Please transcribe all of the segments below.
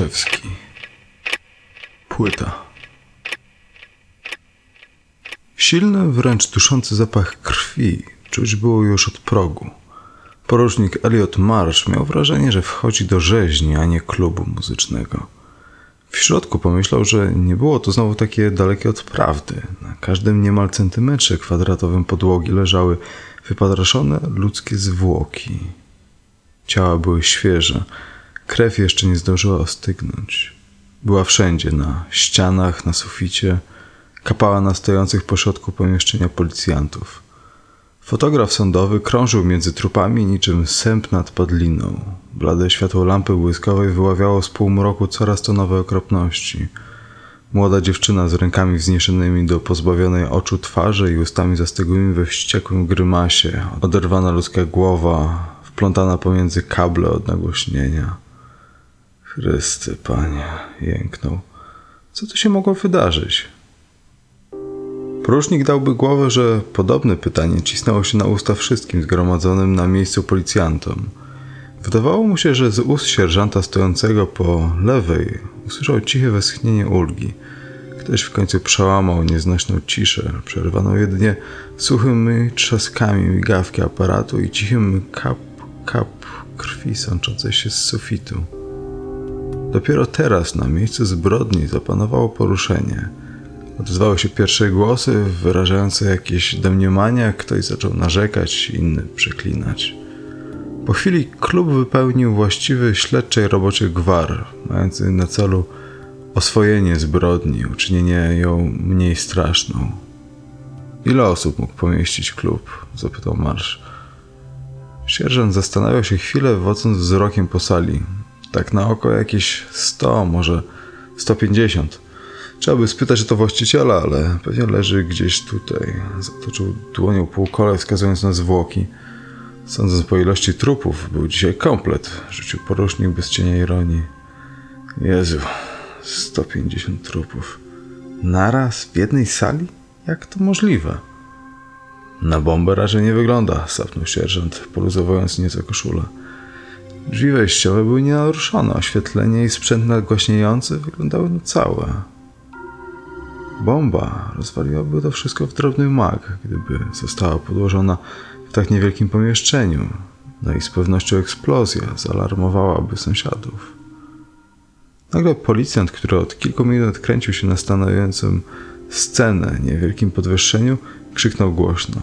Marczewski. Płyta. Silny, wręcz duszący zapach krwi czuć było już od progu. Porucznik Elliot Marsh miał wrażenie, że wchodzi do rzeźni, a nie klubu muzycznego. W środku pomyślał, że nie było to znowu takie dalekie od prawdy. Na każdym niemal centymetrze kwadratowym podłogi leżały wypadraszone ludzkie zwłoki. Ciała były świeże, krew jeszcze nie zdążyła ostygnąć. Była wszędzie, na ścianach, na suficie, kapała na stojących po środku pomieszczenia policjantów. Fotograf sądowy krążył między trupami niczym sęp nad padliną. Blade światło lampy błyskowej wyławiało z półmroku coraz to nowe okropności. Młoda dziewczyna z rękami wzniesionymi do pozbawionej oczu twarzy i ustami zastygłymi we wściekłym grymasie, oderwana ludzka głowa, wplątana pomiędzy kable od nagłośnienia. Chrysty, panie, jęknął. Co tu się mogło wydarzyć? Porucznik dałby głowę, że podobne pytanie cisnęło się na usta wszystkim zgromadzonym na miejscu policjantom. Wydawało mu się, że z ust sierżanta stojącego po lewej usłyszał ciche westchnienie ulgi. Ktoś w końcu przełamał nieznośną ciszę, przerwaną jedynie suchymi trzaskami migawki aparatu i cichym kap, kap krwi sączącej się z sufitu. Dopiero teraz na miejscu zbrodni zapanowało poruszenie. Odezwały się pierwsze głosy wyrażające jakieś domniemania, ktoś zaczął narzekać, inny przeklinać. Po chwili klub wypełnił właściwy śledczej roboczy gwar, mający na celu oswojenie zbrodni, uczynienie ją mniej straszną. Ile osób mógł pomieścić klub? zapytał Marsz. Sierżant zastanawiał się chwilę, wodząc wzrokiem po sali. Tak na oko jakieś 100, może 150. Trzeba by spytać o to właściciela, ale pewnie leży gdzieś tutaj. Zatoczył dłonią półkole, wskazując na zwłoki. Sądząc po ilości trupów, był dzisiaj komplet, rzucił porusznik bez cienia ironii. Jezu, 150 trupów. Naraz w jednej sali? Jak to możliwe? Na bombę raczej nie wygląda, sapnął sierżant, poluzowując nieco koszulę. Drzwi wejściowe były nienaruszone, oświetlenie i sprzęt nagłaśniający wyglądały na całe. Bomba rozwaliłaby to wszystko w drobny mak, gdyby została podłożona w tak niewielkim pomieszczeniu. No i z pewnością eksplozja zaalarmowałaby sąsiadów. Nagle policjant, który od kilku minut kręcił się na stanowiącym scenę niewielkim podwyższeniu, krzyknął głośno.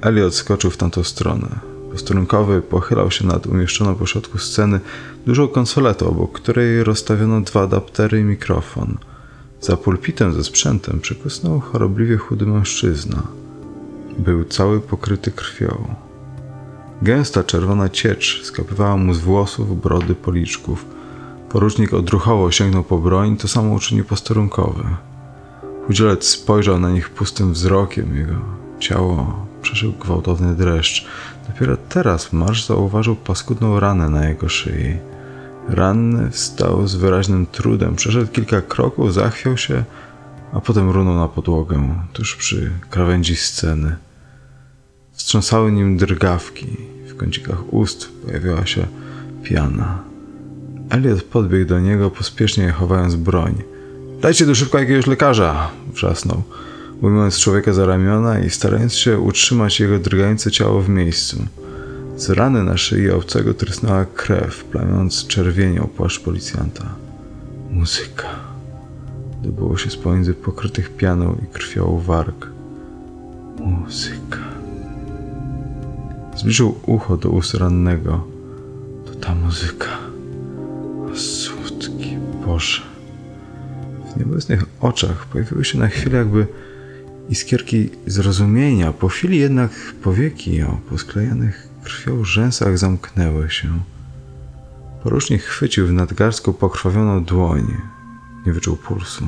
Elliot skoczył w tamtą stronę. Posterunkowy pochylał się nad umieszczoną po środku sceny dużą konsoletą, obok której rozstawiono dwa adaptery i mikrofon. Za pulpitem ze sprzętem przykusnął chorobliwie chudy mężczyzna. Był cały pokryty krwią. Gęsta czerwona ciecz skapywała mu z włosów, brody, policzków. Porucznik odruchowo sięgnął po broń, to samo uczynił posterunkowy. Chudzielec spojrzał na nich pustym wzrokiem. Jego ciało przeszył gwałtowny dreszcz. Dopiero teraz Marsz zauważył paskudną ranę na jego szyi. Ranny wstał z wyraźnym trudem, przeszedł kilka kroków, zachwiał się, a potem runął na podłogę, tuż przy krawędzi sceny. Wstrząsały nim drgawki, w kącikach ust pojawiła się piana. Elliot podbiegł do niego, pospiesznie chowając broń. Dajcie tu szybko jakiegoś lekarza! wrzasnął, ujmując człowieka za ramiona i starając się utrzymać jego drgające ciało w miejscu. Z rany na szyi obcego trysnęła krew, plamiąc czerwienią płaszcz policjanta. Muzyka. Dobyło się z pomiędzy pokrytych pianą i krwią warg. Muzyka. Zbliżył ucho do ust rannego. To ta muzyka. O, słodki Boże. W nieobecnych oczach pojawiły się na chwilę jakby iskierki zrozumienia. Po chwili jednak powieki o posklejonych krwią rzęsach zamknęły się. Porucznik chwycił w nadgarstku pokrwawioną dłoń. Nie wyczuł pulsu.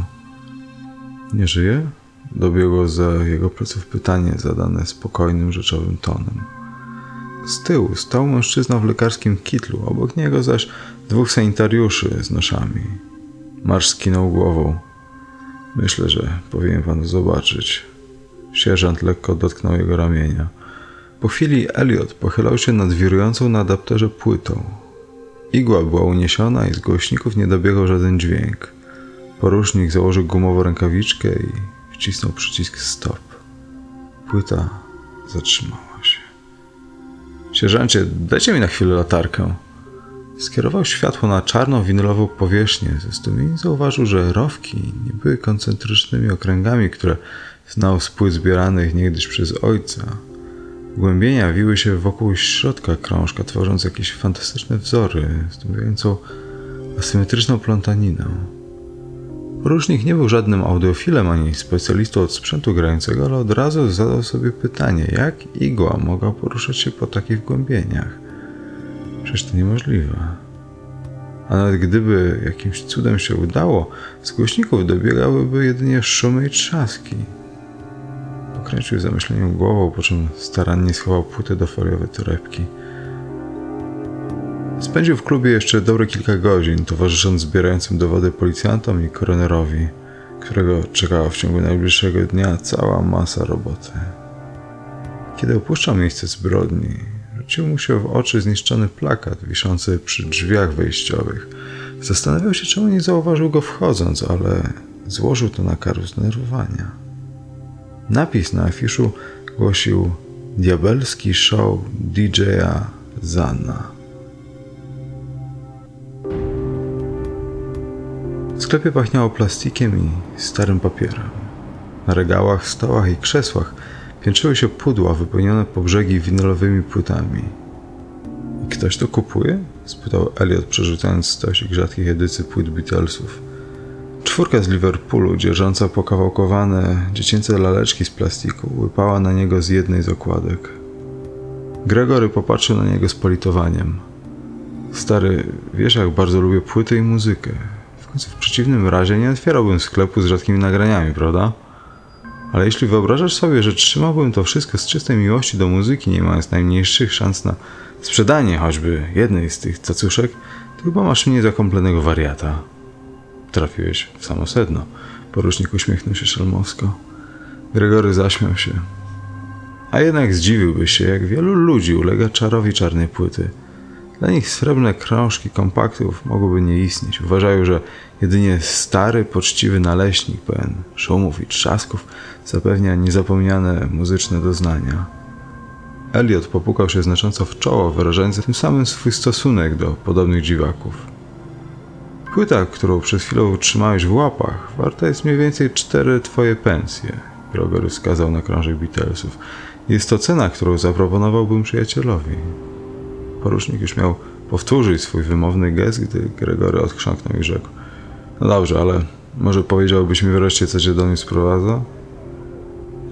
Nie żyje? Dobiegło za jego pleców pytanie zadane spokojnym, rzeczowym tonem. Z tyłu stał mężczyzna w lekarskim kitlu, obok niego zaś dwóch sanitariuszy z noszami. Marsz skinął głową. Myślę, że powinien pan zobaczyć. Sierżant lekko dotknął jego ramienia. Po chwili Elliot pochylał się nad wirującą na adapterze płytą. Igła była uniesiona i z głośników nie dobiegał żaden dźwięk. Porusznik założył gumową rękawiczkę i wcisnął przycisk stop. Płyta zatrzymała się. Sierżancie, dajcie mi na chwilę latarkę. Skierował światło na czarną winylową powierzchnię. Ze zdumieniem zauważył, że rowki nie były koncentrycznymi okręgami, które znał z płyt zbieranych niegdyś przez ojca. Głębienia wiły się wokół środka krążka, tworząc jakieś fantastyczne wzory, zdumiewającą asymetryczną plątaninę. Porucznik nie był żadnym audiofilem ani specjalistą od sprzętu grającego, ale od razu zadał sobie pytanie, jak igła mogła poruszać się po takich wgłębieniach. Przecież to niemożliwe. A nawet gdyby jakimś cudem się udało, z głośników dobiegałyby jedynie szumy i trzaski. Pokręcił w zamyśleniu głową, po czym starannie schował płytę do foliowej torebki. Spędził w klubie jeszcze dobre kilka godzin, towarzysząc zbierającym dowody policjantom i koronerowi, którego czekała w ciągu najbliższego dnia cała masa roboty. Kiedy opuszczał miejsce zbrodni, rzucił mu się w oczy zniszczony plakat wiszący przy drzwiach wejściowych. Zastanawiał się, czemu nie zauważył go wchodząc, ale złożył to na karł zdenerwowania. Napis na afiszu głosił Diabelski show DJ-a Zana. W sklepie pachniało plastikiem i starym papierem. Na regałach, stołach i krzesłach piętrzyły się pudła wypełnione po brzegi winylowymi płytami. I ktoś to kupuje? spytał Elliot, przerzucając stosik rzadkich edycji płyt Beatlesów. Czwórka z Liverpoolu, dzierżąca pokawałkowane dziecięce laleczki z plastiku, łypała na niego z jednej z okładek. Gregory popatrzył na niego z politowaniem. Stary, wiesz jak bardzo lubię płyty i muzykę. W końcu w przeciwnym razie nie otwierałbym sklepu z rzadkimi nagraniami, prawda? Ale jeśli wyobrażasz sobie, że trzymałbym to wszystko z czystej miłości do muzyki, nie mając najmniejszych szans na sprzedanie choćby jednej z tych cacuszek, to chyba masz mnie za kompletnego wariata. Trafiłeś w samo sedno. Porucznik uśmiechnął się szelmowsko. Gregory zaśmiał się. A jednak zdziwiłbyś się, jak wielu ludzi ulega czarowi czarnej płyty. Dla nich srebrne krążki kompaktów mogłyby nie istnieć. Uważają, że jedynie stary, poczciwy naleśnik pełen szumów i trzasków zapewnia niezapomniane muzyczne doznania. Elliot popukał się znacząco w czoło, wyrażając tym samym swój stosunek do podobnych dziwaków. Płyta, którą przez chwilę utrzymałeś w łapach, warta jest mniej więcej cztery twoje pensje. Gregory wskazał na krążek Beatlesów. Jest to cena, którą zaproponowałbym przyjacielowi. Porucznik już miał powtórzyć swój wymowny gest, gdy Gregory odchrząknął i rzekł. No dobrze, ale może powiedziałbyś mi wreszcie, co cię do mnie sprowadza?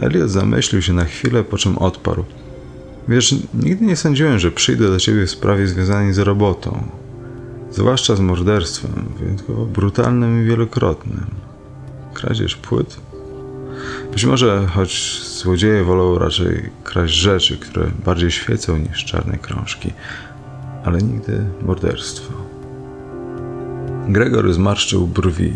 Elliot zamyślił się na chwilę, po czym odparł. Wiesz, nigdy nie sądziłem, że przyjdę do ciebie w sprawie związanej z robotą. Zwłaszcza z morderstwem, wyjątkowo brutalnym i wielokrotnym. Kradzież płyt? Być może, choć złodzieje wolą raczej kraść rzeczy, które bardziej świecą niż czarne krążki, ale nigdy morderstwo. Gregor zmarszczył brwi.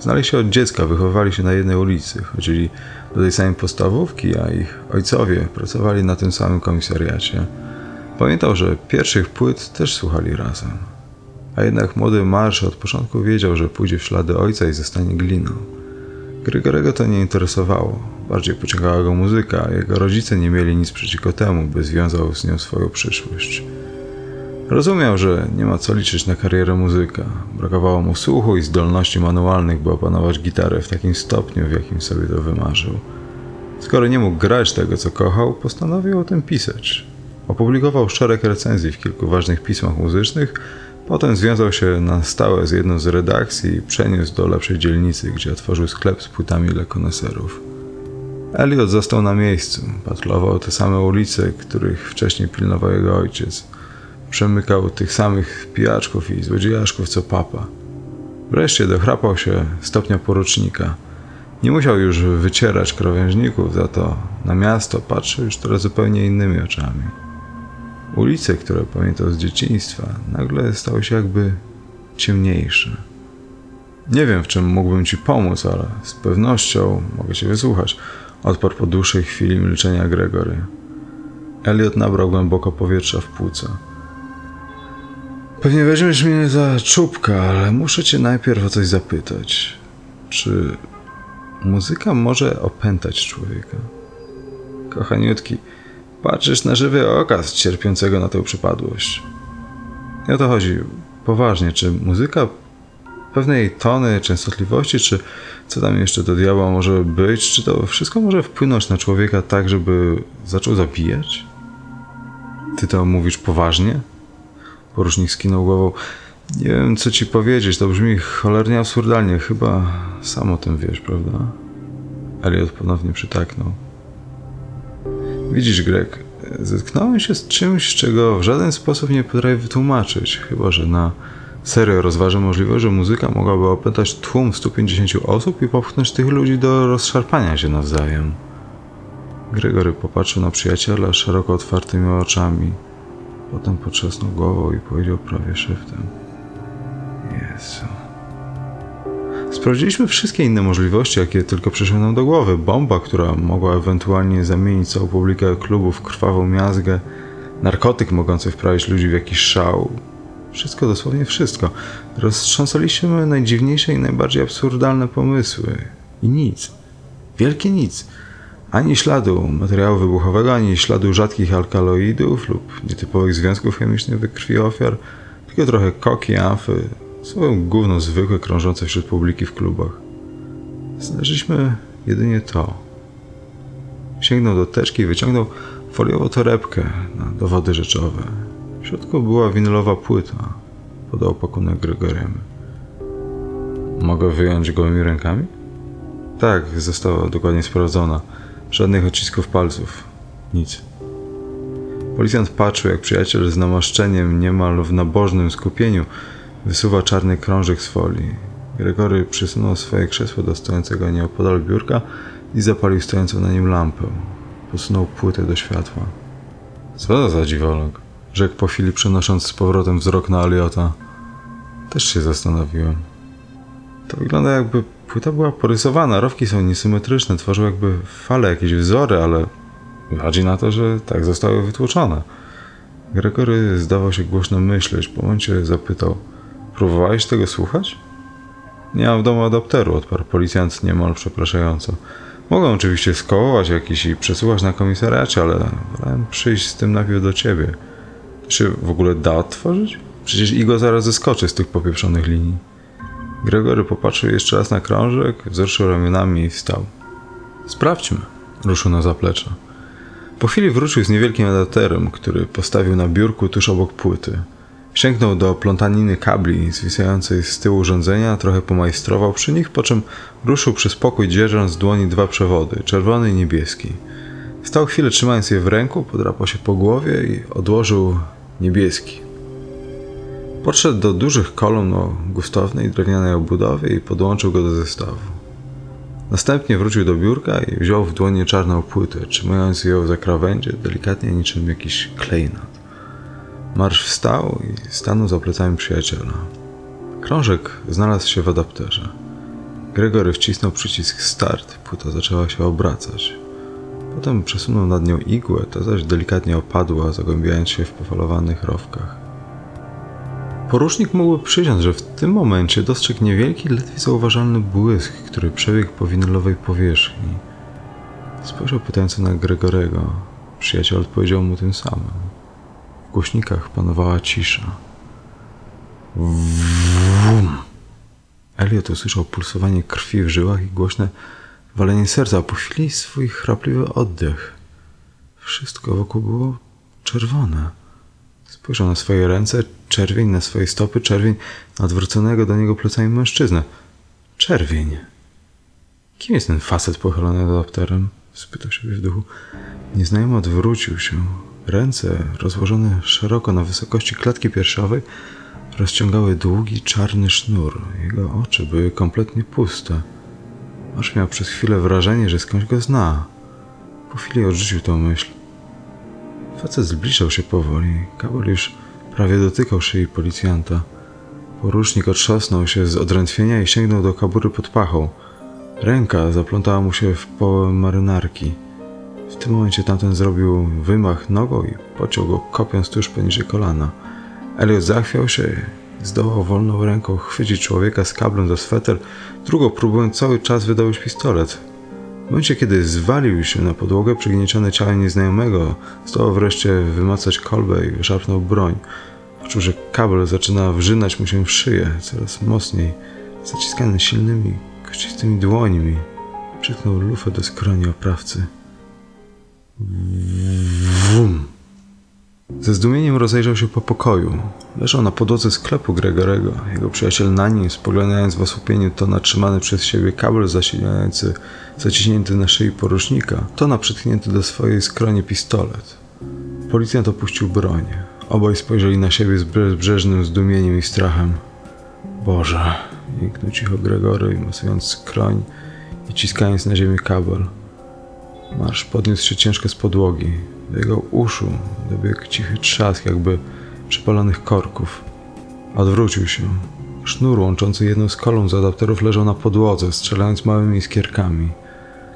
Znali się od dziecka, wychowywali się na jednej ulicy, chodzili do tej samej podstawówki, a ich ojcowie pracowali na tym samym komisariacie. Pamiętał, że pierwszych płyt też słuchali razem. A jednak młody Marsz od początku wiedział, że pójdzie w ślady ojca i zostanie gliną. Grygorego to nie interesowało. Bardziej pociągała go muzyka, jego rodzice nie mieli nic przeciwko temu, by związał z nią swoją przyszłość. Rozumiał, że nie ma co liczyć na karierę muzyka. Brakowało mu słuchu i zdolności manualnych, by opanować gitarę w takim stopniu, w jakim sobie to wymarzył. Skoro nie mógł grać tego, co kochał, postanowił o tym pisać. Opublikował szereg recenzji w kilku ważnych pismach muzycznych, potem związał się na stałe z jedną z redakcji i przeniósł do lepszej dzielnicy, gdzie otworzył sklep z płytami dla koneserów. Elliot został na miejscu, patrolował te same ulice, których wcześniej pilnował jego ojciec. Przemykał tych samych pijaczków i złodziejaszków co papa. Wreszcie dochrapał się stopnia porucznika. Nie musiał już wycierać krawężników, za to na miasto patrzył już teraz zupełnie innymi oczami. Ulice, które pamiętał z dzieciństwa, nagle stały się jakby ciemniejsze. Nie wiem, w czym mógłbym ci pomóc, ale z pewnością mogę cię wysłuchać. Odparł po dłuższej chwili milczenia Gregory. Elliot nabrał głęboko powietrza w płuca. Pewnie weźmiesz mnie za czubka, ale muszę cię najpierw o coś zapytać. Czy muzyka może opętać człowieka? Kochaniutki, patrzysz na żywy okaz cierpiącego na tę przypadłość. Nie o to chodzi. Poważnie, czy muzyka pewnej tony, częstotliwości, czy co tam jeszcze do diabła może być, czy to wszystko może wpłynąć na człowieka tak, żeby zaczął zabijać? Ty to mówisz poważnie? Porusznik skinął głową. Nie wiem, co ci powiedzieć, to brzmi cholernie absurdalnie. Chyba sam o tym wiesz, prawda? Elliot ponownie przytaknął. Widzisz, Greg, zetknąłem się z czymś, czego w żaden sposób nie potrafię wytłumaczyć, chyba że na serio rozważę możliwość, że muzyka mogłaby opętać tłum 150 osób i popchnąć tych ludzi do rozszarpania się nawzajem. Gregory popatrzył na przyjaciela szeroko otwartymi oczami. Potem potrzasnął głową i powiedział prawie szeptem. Jezu. Sprawdziliśmy wszystkie inne możliwości, jakie tylko przyszły nam do głowy. Bomba, która mogła ewentualnie zamienić całą publikę klubu w krwawą miazgę, narkotyk mogący wprawić ludzi w jakiś szał. Wszystko, dosłownie wszystko. Roztrząsaliśmy najdziwniejsze i najbardziej absurdalne pomysły. I nic. Wielkie nic. Ani śladu materiału wybuchowego, ani śladu rzadkich alkaloidów lub nietypowych związków chemicznych we krwi ofiar, tylko trochę koki, amfy, słowem gówno zwykłe krążące wśród publiki w klubach. Znaleźliśmy jedynie to. Sięgnął do teczki i wyciągnął foliową torebkę na dowody rzeczowe. W środku była winylowa płyta. Podał pakunek Gregoriemu. Mogę wyjąć gołymi rękami? Tak, została dokładnie sprawdzona. Żadnych odcisków palców. Nic. Policjant patrzył, jak przyjaciel z namaszczeniem niemal w nabożnym skupieniu wysuwa czarny krążek z folii. Gregory przysunął swoje krzesło do stojącego nieopodal biurka i zapalił stojącą na nim lampę. Posunął płytę do światła. Co za dziwolog? Rzekł po chwili, przenosząc z powrotem wzrok na Aliota. Też się zastanowiłem. To wygląda jakby płyta była porysowana, rowki są niesymetryczne, tworzą jakby fale, jakieś wzory, ale wychodzi na to, że tak zostały wytłoczone. Gregory zdawał się głośno myśleć, po momencie zapytał Próbowałeś tego słuchać? Nie mam w domu adapteru, odparł policjant niemal przepraszająco. Mogę oczywiście skołować jakiś i przesłuchać na komisariacie, ale wolałem przyjść z tym najpierw do ciebie. Czy w ogóle da odtworzyć? Przecież Igo zaraz zeskoczy z tych popieprzonych linii. Gregory popatrzył jeszcze raz na krążek, wzruszył ramionami i wstał. Sprawdźmy, ruszył na zaplecze. Po chwili wrócił z niewielkim adapterem, który postawił na biurku tuż obok płyty. Sięgnął do plątaniny kabli zwisającej z tyłu urządzenia, trochę pomajstrował przy nich, po czym ruszył przy spokój, dzierżąc z dłoni dwa przewody, czerwony i niebieski. Stał chwilę trzymając je w ręku, podrapał się po głowie i odłożył niebieski. Podszedł do dużych kolumn o gustownej drewnianej obudowie i podłączył go do zestawu. Następnie wrócił do biurka i wziął w dłonie czarną płytę, trzymając ją za krawędzie, delikatnie niczym jakiś klejnot. Marsz wstał i stanął za plecami przyjaciela. Krążek znalazł się w adapterze. Gregory wcisnął przycisk start, płyta zaczęła się obracać. Potem przesunął nad nią igłę, ta zaś delikatnie opadła, zagłębiając się w pofalowanych rowkach. Porusznik mógłby przysiąc, że w tym momencie dostrzegł niewielki, ledwie zauważalny błysk, który przebiegł po winylowej powierzchni. Spojrzał pytająco na Gregorego. Przyjaciel odpowiedział mu tym samym. W głośnikach panowała cisza. Wum. Elliot usłyszał pulsowanie krwi w żyłach i głośne walenie serca, a po chwili swój chrapliwy oddech. Wszystko wokół było czerwone. Spojrzał na swoje ręce, czerwień na swoje stopy, czerwień na odwróconego do niego plecami mężczyznę. Czerwień. Kim jest ten facet pochylony adapterem? Spytał się w duchu. Nieznajomy odwrócił się. Ręce, rozłożone szeroko na wysokości klatki piersiowej, rozciągały długi, czarny sznur. Jego oczy były kompletnie puste. Aż miał przez chwilę wrażenie, że skądś go zna. Po chwili odrzucił tę myśl. Facet zbliżał się powoli. Kabel już prawie dotykał szyi policjanta. Porucznik otrzasnął się z odrętwienia i sięgnął do kabury pod pachą. Ręka zaplątała mu się w połę marynarki. W tym momencie tamten zrobił wymach nogą i pociął go kopiąc tuż poniżej kolana. Elliot zachwiał się zdołał wolną ręką chwycić człowieka z kablem za sweter, drugą próbując cały czas wydobyć pistolet. W momencie, kiedy zwalił się na podłogę przygniecione ciałem nieznajomego, zdołał wreszcie wymacać kolbę i szarpnął broń. Poczuł, że kabel zaczyna wrzynać mu się w szyję coraz mocniej, zaciskany silnymi, kościstymi dłońmi. Przytknął lufę do skroni oprawcy. Wum. Ze zdumieniem rozejrzał się po pokoju. Leżał na podłodze sklepu Gregorego. Jego przyjaciel na nim, spoglądając w osłupieniu to na trzymany przez siebie kabel zasilający, zaciśnięty na szyi porusznika, to na przytknięty do swojej skroni pistolet. Policjant opuścił broń. Obaj spojrzeli na siebie z bezbrzeżnym zdumieniem i strachem. Boże, jęknął cicho Gregory, masując skroń i ciskając na ziemię kabel. Marsz podniósł się ciężko z podłogi. Do jego uszu dobiegł cichy trzask, jakby przypalonych korków. Odwrócił się. Sznur łączący jedną z kolumn z adapterów leżał na podłodze, strzelając małymi iskierkami.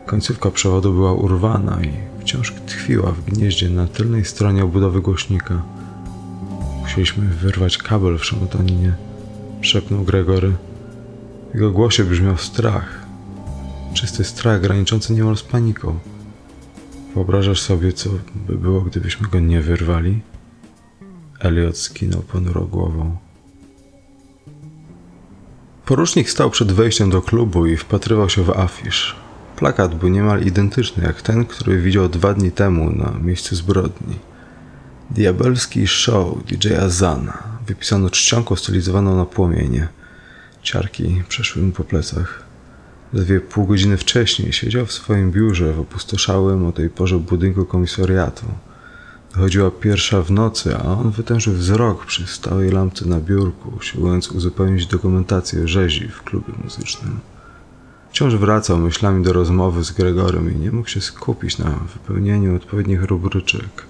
Końcówka przewodu była urwana i wciąż tkwiła w gnieździe na tylnej stronie obudowy głośnika. Musieliśmy wyrwać kabel w szamotaninie, szepnął Gregory. W jego głosie brzmiał strach. Czysty strach graniczący niemal z paniką. Wyobrażasz sobie, co by było, gdybyśmy go nie wyrwali? Elliot skinął ponuro głową. Porucznik stał przed wejściem do klubu i wpatrywał się w afisz. Plakat był niemal identyczny jak ten, który widział dwa dni temu na miejscu zbrodni. Diabelski show DJ-a Zana. Wypisano czcionką stylizowaną na płomienie. Ciarki przeszły mu po plecach. Zaledwie pół godziny wcześniej siedział w swoim biurze w opustoszałym o tej porze budynku komisariatu. Dochodziła pierwsza w nocy, a on wytężył wzrok przy stałej lampce na biurku, usiłując uzupełnić dokumentację rzezi w klubie muzycznym. Wciąż wracał myślami do rozmowy z Gregorem i nie mógł się skupić na wypełnieniu odpowiednich rubryczek.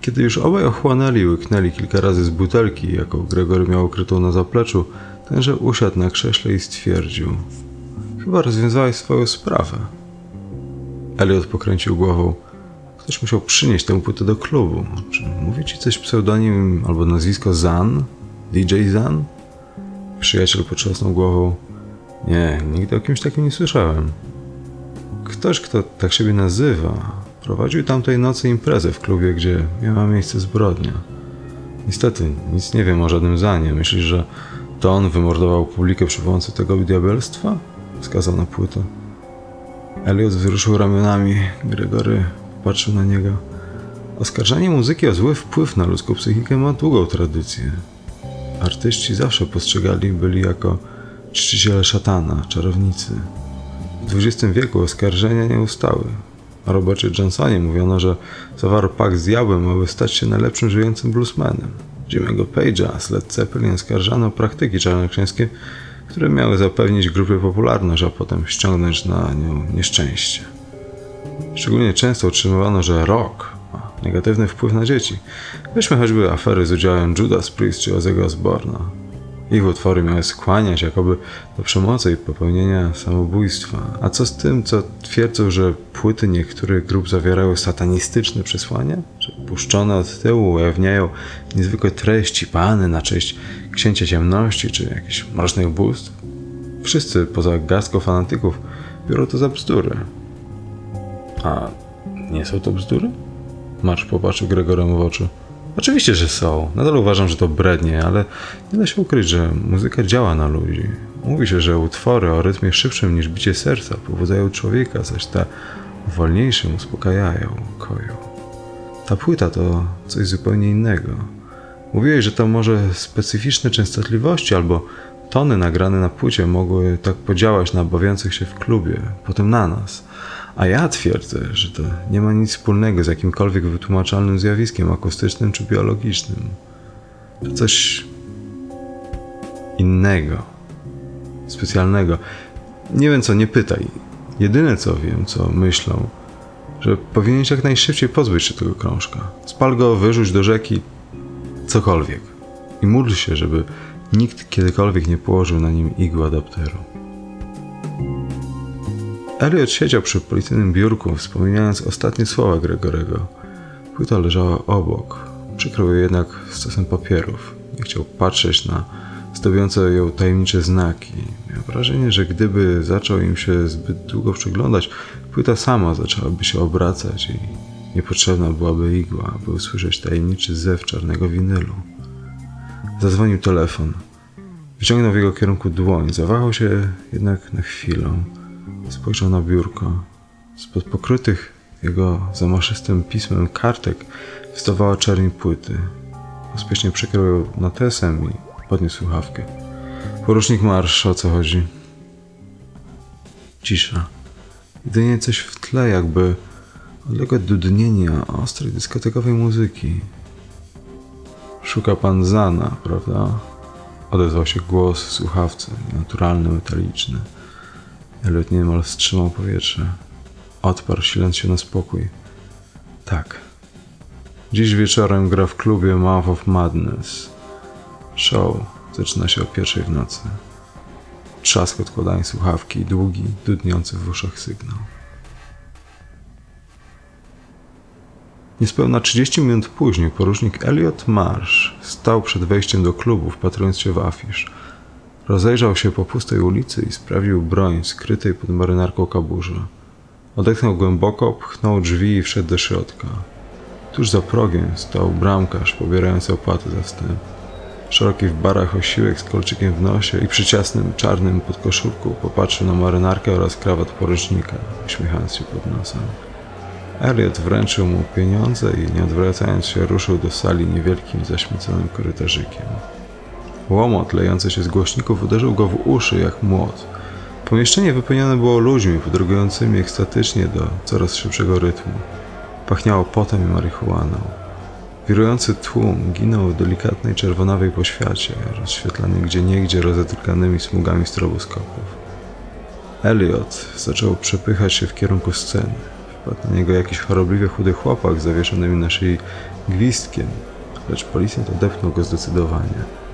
Kiedy już obaj ochłonęli i łyknęli kilka razy z butelki, jaką Gregory miał ukrytą na zapleczu, tenże usiadł na krześle i stwierdził – Chyba rozwiązałeś swoją sprawę. Elliot pokręcił głową. Ktoś musiał przynieść tę płytę do klubu. Czy mówi ci coś pseudonim albo nazwisko Zan? DJ Zan? Przyjaciel potrzasnął głową. Nie, nigdy o kimś takim nie słyszałem. Ktoś, kto tak siebie nazywa, prowadził tamtej nocy imprezę w klubie, gdzie miała miejsce zbrodnia. Niestety, nic nie wiem o żadnym Zanie. Myślisz, że to on wymordował publikę przy pomocy tego diabelstwa? Wskazał na płytę. Elliot wzruszył ramionami. Gregory patrzył na niego. Oskarżanie muzyki o zły wpływ na ludzką psychikę ma długą tradycję. Artyści zawsze postrzegali byli jako czciciele szatana, czarownicy. W XX wieku oskarżenia nie ustały. O Robercie Johnsonie mówiono, że zawarł pakt z diabłem, aby stać się najlepszym żyjącym bluesmanem. Jimmy'ego Page'a z Led Zeppelin oskarżano o praktyki czarnoksięskie, które miały zapewnić grupie popularność, a potem ściągnąć na nią nieszczęście. Szczególnie często utrzymywano, że rock ma negatywny wpływ na dzieci. Weźmy choćby afery z udziałem Judas Priest czy Ozzy'ego Osborna. Ich utwory miały skłaniać jakoby do przemocy i popełnienia samobójstwa. A co z tym, co twierdzą, że płyty niektórych grup zawierały satanistyczne przesłania? Że puszczone od tyłu ujawniają niezwykłe treści pany na cześć księcia ciemności czy jakichś mrocznych bóstw? Wszyscy, poza garstką fanatyków, biorą to za bzdury. A nie są to bzdury? Marsz popatrzył Gregoremu w oczy. Oczywiście, że są. Nadal uważam, że to brednie, ale nie da się ukryć, że muzyka działa na ludzi. Mówi się, że utwory o rytmie szybszym niż bicie serca pobudzają człowieka, zaś te wolniejszym uspokajają, koją. Ta płyta to coś zupełnie innego. Mówiłeś, że to może specyficzne częstotliwości albo tony nagrane na płycie mogły tak podziałać na bawiących się w klubie, potem na nas. A ja twierdzę, że to nie ma nic wspólnego z jakimkolwiek wytłumaczalnym zjawiskiem akustycznym czy biologicznym. To coś innego, specjalnego. Nie wiem co, nie pytaj. Jedyne co wiem, co myślą, że powinieneś jak najszybciej pozbyć się tego krążka. Spal go, wyrzuć do rzeki, cokolwiek. I módl się, żeby nikt kiedykolwiek nie położył na nim igły adapteru. Elliot siedział przy policyjnym biurku, wspominając ostatnie słowa Gregorego. Płyta leżała obok. Przykrył je jednak stosem papierów. Nie chciał patrzeć na zdobiące ją tajemnicze znaki. Miał wrażenie, że gdyby zaczął im się zbyt długo przyglądać, płyta sama zaczęłaby się obracać i niepotrzebna byłaby igła, aby usłyszeć tajemniczy zew czarnego winylu. Zadzwonił telefon. Wyciągnął w jego kierunku dłoń, zawahał się jednak na chwilę. Spojrzał na biurko. Spod pokrytych jego zamaszystym pismem kartek wstawała czerni płyty. Pospiesznie przykrył ją notesem i podniósł słuchawkę. Porusznik marsz, o co chodzi? Cisza. Jedynie coś w tle, jakby odległe dudnienie ostrej dyskotekowej muzyki. Szuka pan Zana, prawda? Odezwał się głos w słuchawce, naturalny, metaliczny. Elliot niemal wstrzymał powietrze. Odparł, siląc się na spokój. Tak. Dziś wieczorem gra w klubie Mouth of Madness. Show zaczyna się o pierwszej w nocy. Trzask odkładania słuchawki i długi, dudniący w uszach sygnał. Niespełna 30 minut później porucznik Elliot Marsh stał przed wejściem do klubu, wpatrując się w afisz. Rozejrzał się po pustej ulicy i sprawdził broń skrytej pod marynarką kaburze. Odetchnął głęboko, pchnął drzwi i wszedł do środka. Tuż za progiem stał bramkarz pobierający opłaty za wstęp. Szeroki w barach osiłek z kolczykiem w nosie i przy ciasnym, czarnym podkoszulku popatrzył na marynarkę oraz krawat porucznika, uśmiechając się pod nosem. Elliot wręczył mu pieniądze i nie odwracając się ruszył do sali niewielkim, zaśmieconym korytarzykiem. Łomot lejący się z głośników uderzył go w uszy jak młot. Pomieszczenie wypełnione było ludźmi podrógującymi ekstatycznie do coraz szybszego rytmu. Pachniało potem i marihuaną. Wirujący tłum ginął w delikatnej czerwonawej poświacie, rozświetlany gdzieniegdzie rozedrganymi smugami stroboskopów. Elliot zaczął przepychać się w kierunku sceny. Wpadł na niego jakiś chorobliwie chudy chłopak z zawieszonymi na szyi gwizdkiem, lecz policjant odepchnął go zdecydowanie.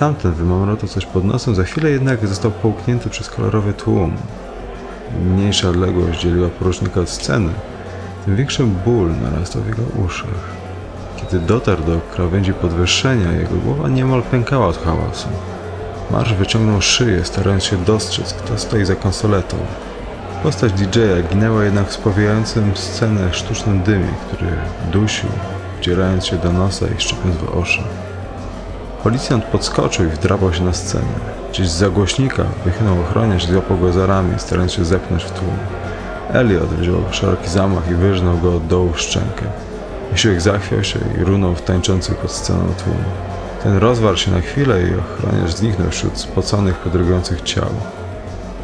Tamten wymamrał to coś pod nosem, za chwilę jednak został połknięty przez kolorowy tłum. Im mniejsza odległość dzieliła porucznika od sceny, tym większy ból narastał w jego uszach. Kiedy dotarł do krawędzi podwyższenia, jego głowa niemal pękała od hałasu. Marsz wyciągnął szyję, starając się dostrzec, kto stoi za konsoletą. Postać DJ-a ginęła jednak w spowijającym scenę sztucznym dymie, który dusił, wdzierając się do nosa i szczypiąc w oczy. Policjant podskoczył i wdrapał się na scenę. Gdzieś z zagłośnika wychnął ochroniarz i złapał go za ramię, starając się zepchnąć w tłum. Elliot wziął szeroki zamach i wyrżnął go od dołu w szczękę. Wysiłek zachwiał się i runął w tańczący pod sceną tłum. Ten rozwarł się na chwilę i ochroniarz zniknął wśród spoconych, podrygujących ciał.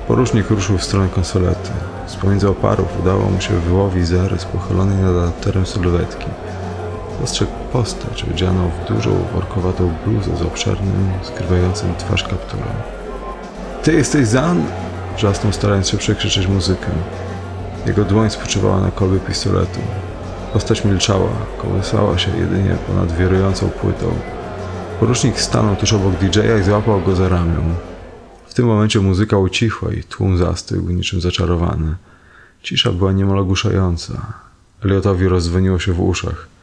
Porusznik ruszył w stronę konsolety. Z pomiędzy oparów udało mu się wyłowić zarys pochylonej nad adapterem sylwetki. Dostrzegł postać odzianą w dużą, workowatą bluzę z obszernym, skrywającym twarz kapturem. Ty jesteś Zan? Wrzasnął, starając się przekrzyczeć muzykę. Jego dłoń spoczywała na kolbie pistoletu. Postać milczała, kołysała się jedynie ponad wirującą płytą. Porucznik stanął tuż obok DJ-a i złapał go za ramię. W tym momencie muzyka ucichła i tłum zastygł, niczym zaczarowany. Cisza była niemal ogłuszająca. Eliotowi rozdzwoniło się w uszach.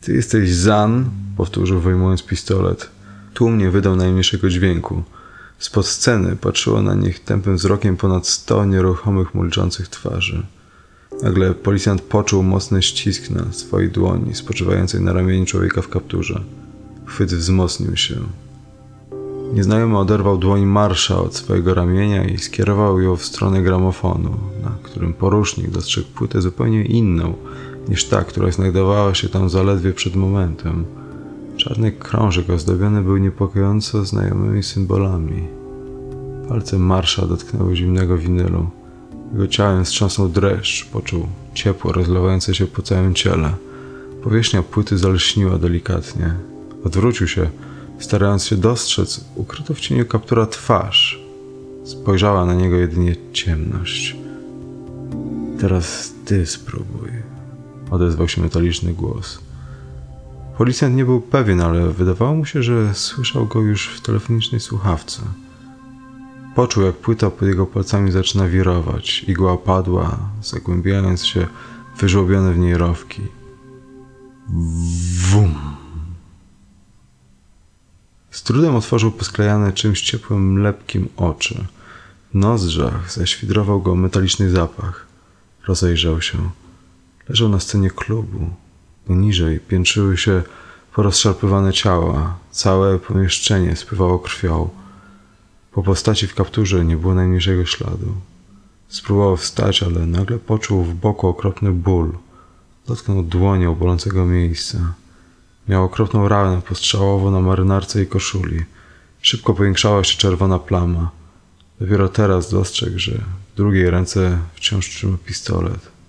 Ty jesteś Zan, powtórzył wyjmując pistolet. Tłum nie wydał najmniejszego dźwięku. Spod sceny patrzyło na nich tępym wzrokiem ponad sto nieruchomych, milczących twarzy. Nagle policjant poczuł mocny ścisk na swojej dłoni, spoczywającej na ramieniu człowieka w kapturze. Chwyt wzmocnił się. Nieznajomy oderwał dłoń marsza od swojego ramienia i skierował ją w stronę gramofonu, na którym porusznik dostrzegł płytę zupełnie inną niż ta, która znajdowała się tam zaledwie przed momentem. Czarny krążek ozdobiony był niepokojąco znajomymi symbolami. Palce marsza dotknęły zimnego winylu. Jego ciałem wstrząsnął dreszcz, poczuł ciepło rozlewające się po całym ciele. Powierzchnia płyty zalśniła delikatnie. Odwrócił się, starając się dostrzec ukrytą w cieniu kaptura twarz. Spojrzała na niego jedynie ciemność. Teraz ty spróbuj, odezwał się metaliczny głos. Policjant nie był pewien, ale wydawało mu się, że słyszał go już w telefonicznej słuchawce. Poczuł, jak płyta pod jego palcami zaczyna wirować. Igła padła, zagłębiając się w wyżłobione w niej rowki. Wum! Z trudem otworzył posklejane czymś ciepłym, lepkim oczy. W nozdrzach zaświdrował go metaliczny zapach. Rozejrzał się. Leżał na scenie klubu. Niżej piętrzyły się porozszarpywane ciała. Całe pomieszczenie spływało krwią. Po postaci w kapturze nie było najmniejszego śladu. Spróbował wstać, ale nagle poczuł w boku okropny ból. Dotknął dłonią bolącego miejsca. Miał okropną ranę postrzałową na marynarce i koszuli. Szybko powiększała się czerwona plama. Dopiero teraz dostrzegł, że w drugiej ręce wciąż trzyma pistolet.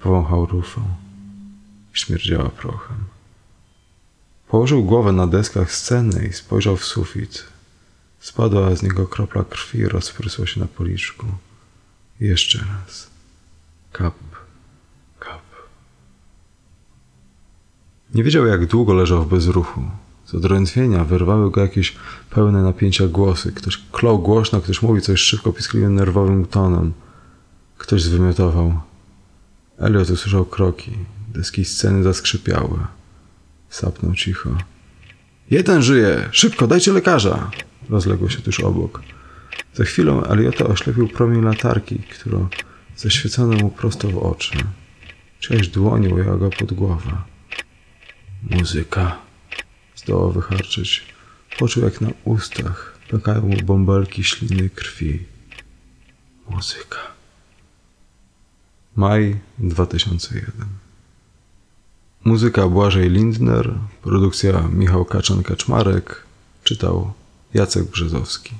Powąchał rufą. Śmierdziała prochem. Położył głowę na deskach sceny i spojrzał w sufit. Spadła z niego kropla krwi i rozprysła się na policzku. Jeszcze raz. Kap, kap. Nie wiedział, jak długo leżał w bezruchu. Z odrętwienia wyrwały go jakieś pełne napięcia głosy. Ktoś klął głośno, ktoś mówi coś szybko piskliwym, nerwowym tonem. Ktoś zwymiotował. Elliot usłyszał kroki. Deski sceny zaskrzypiały. Sapnął cicho. Jeden żyje! Szybko, dajcie lekarza! Rozległo się tuż obok. Za chwilę Eliota oślepił promień latarki, która zaświecona mu prosto w oczy. Czyjaś dłoń ujęła go pod głowę. Muzyka. Zdołał wycharczyć. Poczuł jak na ustach pękają mu bąbelki śliny krwi. Muzyka. Maj 2001 Muzyka Błażej Lindner, produkcja Michał Kaczan-Kaczmarek, czytał Jacek Brzezowski.